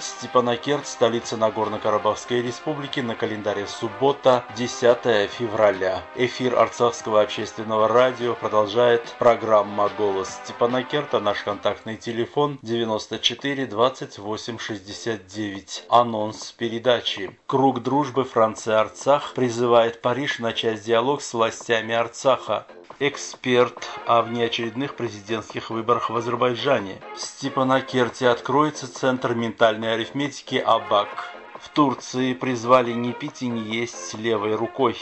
Степанакерт, столица Нагорно-Карабахской республики, на календаре суббота, 10 февраля. Эфир Арцахского общественного радио продолжает программа «Голос Степанакерта». Наш контактный телефон 94 28 69. Анонс передачи. Круг дружбы Франция-Арцах призывает Париж начать диалог с властями Арцаха эксперт о внеочередных президентских выборах в Азербайджане. В Степанакерте откроется Центр ментальной арифметики АБАК. В Турции призвали не пить и не есть левой рукой.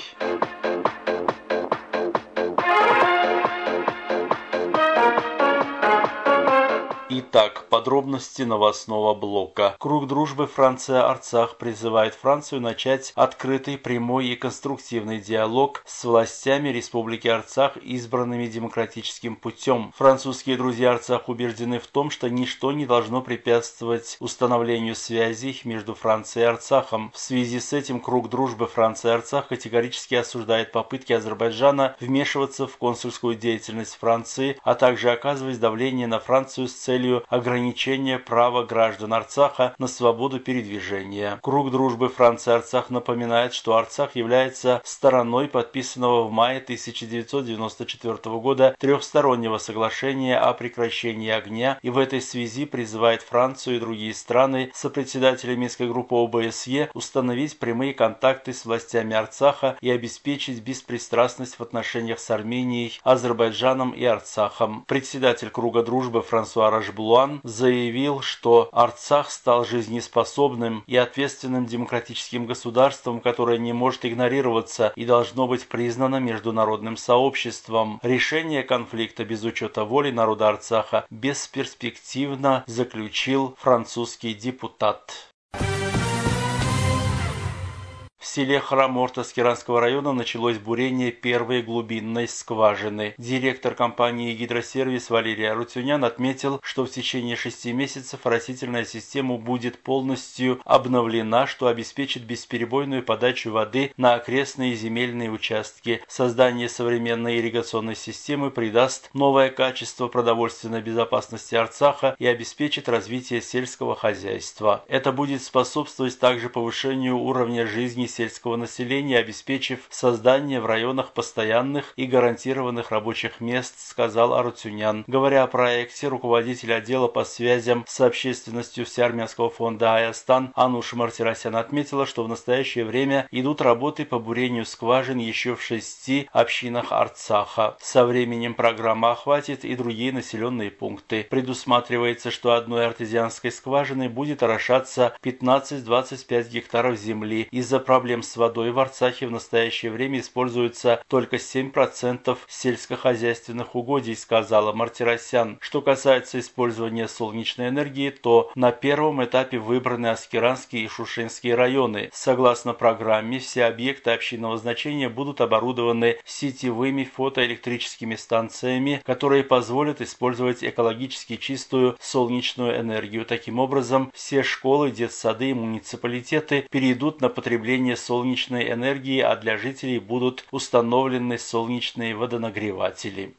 Итак, подробности новостного блока. Круг дружбы Франция-Арцах призывает Францию начать открытый, прямой и конструктивный диалог с властями Республики Арцах, избранными демократическим путем. Французские друзья Арцах убеждены в том, что ничто не должно препятствовать установлению связей между Францией и Арцахом. В связи с этим круг дружбы Франция-Арцах категорически осуждает попытки Азербайджана вмешиваться в консульскую деятельность Франции, а также оказывать давление на Францию с целью целью ограничения права граждан Арцаха на свободу передвижения. Круг дружбы Франция-Арцах напоминает, что Арцах является стороной подписанного в мае 1994 года трехстороннего соглашения о прекращении огня и в этой связи призывает Францию и другие страны, сопредседатели Минской группы ОБСЕ, установить прямые контакты с властями Арцаха и обеспечить беспристрастность в отношениях с Арменией, Азербайджаном и Арцахом. Председатель круга дружбы Франсуа Рожб Блуан заявил, что Арцах стал жизнеспособным и ответственным демократическим государством, которое не может игнорироваться и должно быть признано международным сообществом. Решение конфликта без учета воли народа Арцаха бесперспективно заключил французский депутат. В селе Храморта Скиранского района началось бурение первой глубинной скважины. Директор компании «Гидросервис» Валерий Арутюнян отметил, что в течение шести месяцев растительная система будет полностью обновлена, что обеспечит бесперебойную подачу воды на окрестные земельные участки. Создание современной ирригационной системы придаст новое качество продовольственной безопасности Арцаха и обеспечит развитие сельского хозяйства. Это будет способствовать также повышению уровня жизни сельского населения, обеспечив создание в районах постоянных и гарантированных рабочих мест, сказал Арутюнян. Говоря о проекте, руководитель отдела по связям с общественностью Всеармянского фонда Аястан Ануш Мартиросян отметила, что в настоящее время идут работы по бурению скважин еще в шести общинах Арцаха. Со временем программа охватит и другие населенные пункты. Предусматривается, что одной артезианской скважиной будет орошаться 15-25 гектаров земли. Из-за проблем проблем с водой в Арцахе в настоящее время используется только 7% сельскохозяйственных угодий, сказала Мартиросян. Что касается использования солнечной энергии, то на первом этапе выбраны Аскеранские и Шушенские районы. Согласно программе, все объекты общинного значения будут оборудованы сетевыми фотоэлектрическими станциями, которые позволят использовать экологически чистую солнечную энергию. Таким образом, все школы, детсады и муниципалитеты перейдут на потребление солнечной энергии, а для жителей будут установлены солнечные водонагреватели.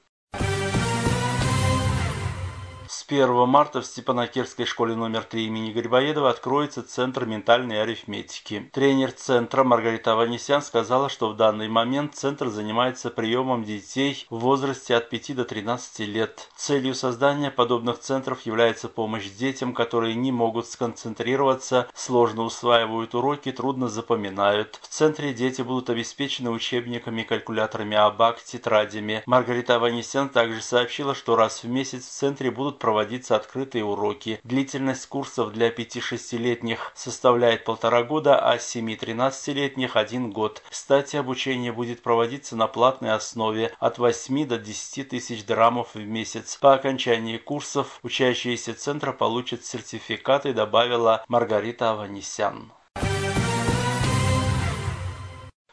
1 марта в Степанакерской школе номер 3 имени Грибоедова откроется Центр ментальной арифметики. Тренер центра Маргарита Аванесян сказала, что в данный момент центр занимается приемом детей в возрасте от 5 до 13 лет. Целью создания подобных центров является помощь детям, которые не могут сконцентрироваться, сложно усваивают уроки, трудно запоминают. В центре дети будут обеспечены учебниками, калькуляторами АБАК, тетрадями. Маргарита Аванесян также сообщила, что раз в месяц в центре будут проводиться открытые уроки. Длительность курсов для 5-6-летних составляет полтора года, а 7-13-летних – один год. Кстати, обучение будет проводиться на платной основе от 8 до 10 тысяч драмов в месяц. По окончании курсов учащиеся центра получат сертификаты, добавила Маргарита Аванесян.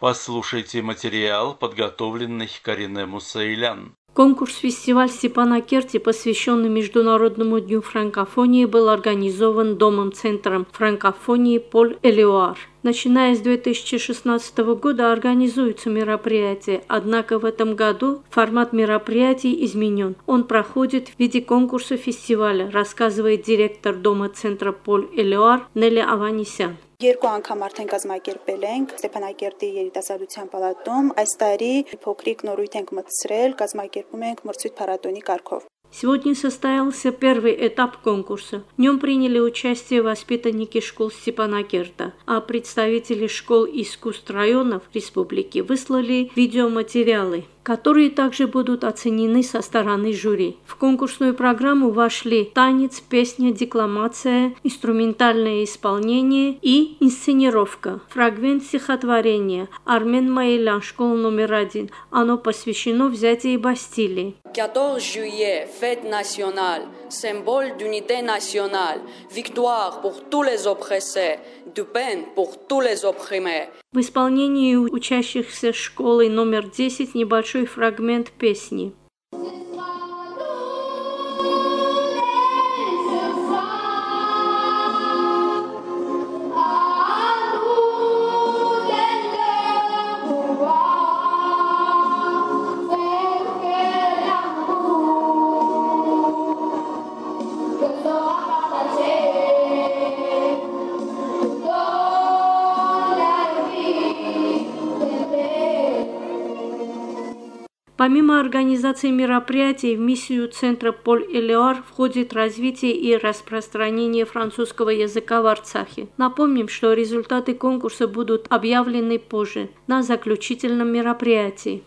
Послушайте материал, подготовленный Карине Мусаилян. Конкурс-фестиваль Степана-Керти, посвященный Международному дню франкофонии, был организован Домом-центром франкофонии Поль Элеуар. Начиная с 2016 года организуются мероприятия, однако в этом году формат мероприятий изменен. Он проходит в виде конкурса фестиваля, рассказывает директор Дома центра Поль Элюар Неля Аванисян. Երկու անգամ արդեն կազմակերպել ենք Ստեփանակերտի երիտասարդության պալատում։ Այս տարի փոքրիկ նորույթ ենք մտցրել, կազմակերպում ենք մրցույթ փառատոնի կարգով։ Сегодня состоялся первый этап конкурса. В нем приняли участие воспитанники школ Степанакерта, а представители школ искусств районов республики выслали видеоматериалы которые также будут оценены со стороны жюри. В конкурсную программу вошли танец, песня, декламация, инструментальное исполнение и инсценировка. Фрагмент стихотворения Армен Маэлян, школа номер один. Оно посвящено взятию Бастилии. 14 juillet, fête nationale, symbole d'unité nationale, victoire pour tous les oppressés, du peine pour tous les opprimés. В исполнении учащихся школы номер 10 небольшой фрагмент песни. Помимо организации мероприятий, в миссию Центра Поль-Элеар входит развитие и распространение французского языка в Арцахе. Напомним, что результаты конкурса будут объявлены позже, на заключительном мероприятии.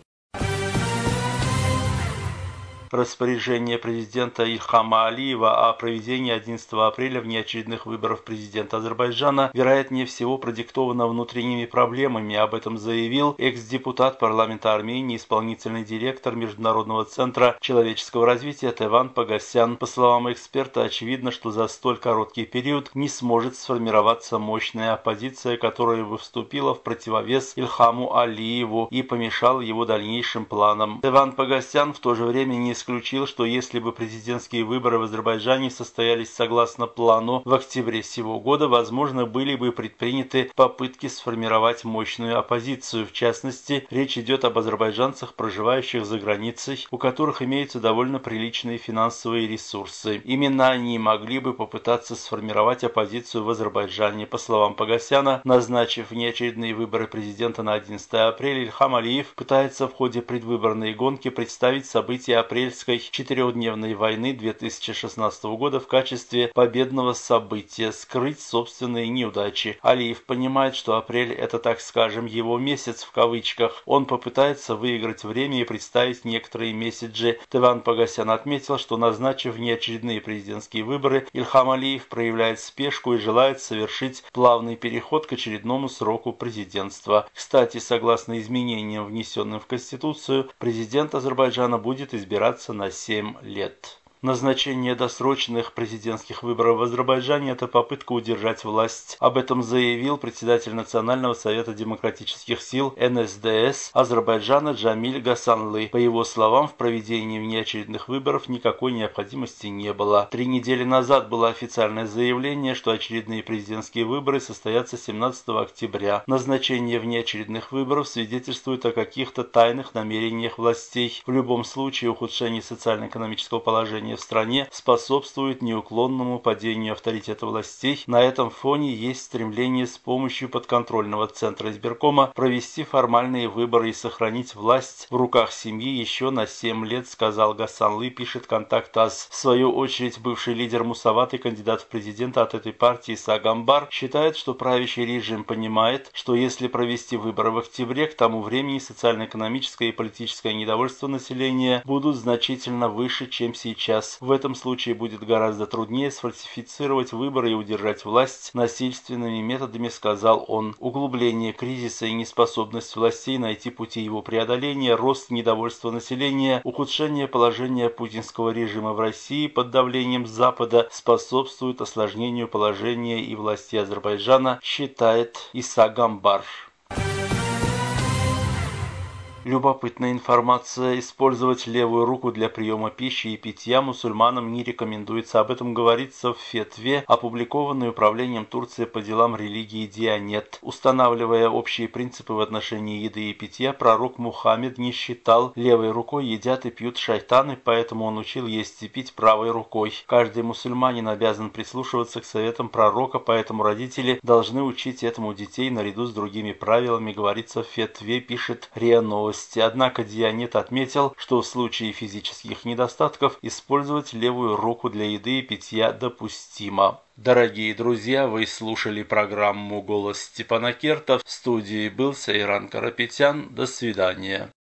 Распоряжение президента Ильхама Алиева о проведении 11 апреля внеочередных выборов президента Азербайджана, вероятнее всего, продиктовано внутренними проблемами. Об этом заявил экс-депутат парламента Армении, исполнительный директор Международного центра человеческого развития Теван Пагасян. По словам эксперта, очевидно, что за столь короткий период не сможет сформироваться мощная оппозиция, которая бы вступила в противовес Ильхаму Алиеву и помешала его дальнейшим планам. Теван Пагасян в то же время не исключил, что если бы президентские выборы в Азербайджане состоялись согласно плану в октябре сего года, возможно, были бы предприняты попытки сформировать мощную оппозицию. В частности, речь идет об азербайджанцах, проживающих за границей, у которых имеются довольно приличные финансовые ресурсы. Именно они могли бы попытаться сформировать оппозицию в Азербайджане. По словам Пагасяна, назначив внеочередные выборы президента на 11 апреля, Ильхам Алиев пытается в ходе предвыборной гонки представить события апреля апрельской четырехдневной войны 2016 года в качестве победного события, скрыть собственные неудачи. Алиев понимает, что апрель это, так скажем, его месяц в кавычках. Он попытается выиграть время и представить некоторые месседжи. Теван Пагасян отметил, что назначив внеочередные президентские выборы, Ильхам Алиев проявляет спешку и желает совершить плавный переход к очередному сроку президентства. Кстати, согласно изменениям, внесенным в Конституцию, президент Азербайджана будет избираться продлеваться на 7 лет. Назначение досрочных президентских выборов в Азербайджане – это попытка удержать власть. Об этом заявил председатель Национального совета демократических сил НСДС Азербайджана Джамиль Гасанлы. По его словам, в проведении внеочередных выборов никакой необходимости не было. Три недели назад было официальное заявление, что очередные президентские выборы состоятся 17 октября. Назначение внеочередных выборов свидетельствует о каких-то тайных намерениях властей. В любом случае, ухудшение социально-экономического положения положение в стране способствует неуклонному падению авторитета властей. На этом фоне есть стремление с помощью подконтрольного центра избиркома провести формальные выборы и сохранить власть в руках семьи еще на 7 лет, сказал Гасанлы, пишет Контакт АС. В свою очередь, бывший лидер Мусават и кандидат в президента от этой партии Сагамбар считает, что правящий режим понимает, что если провести выборы в октябре, к тому времени социально-экономическое и политическое недовольство населения будут значительно выше, чем сейчас сейчас. В этом случае будет гораздо труднее сфальсифицировать выборы и удержать власть насильственными методами, сказал он. Углубление кризиса и неспособность властей найти пути его преодоления, рост недовольства населения, ухудшение положения путинского режима в России под давлением Запада способствуют осложнению положения и власти Азербайджана, считает Иса Гамбар. Любопытная информация. Использовать левую руку для приема пищи и питья мусульманам не рекомендуется. Об этом говорится в фетве, опубликованной Управлением Турции по делам религии Дианет. Устанавливая общие принципы в отношении еды и питья, пророк Мухаммед не считал левой рукой едят и пьют шайтаны, поэтому он учил есть и пить правой рукой. Каждый мусульманин обязан прислушиваться к советам пророка, поэтому родители должны учить этому детей наряду с другими правилами, говорится в фетве, пишет РИА Новости. Однако Дианет отметил, что в случае физических недостатков использовать левую руку для еды и питья допустимо. Дорогие друзья, вы слушали программу «Голос Степана Керта». В студии был Сейран Карапетян. До свидания.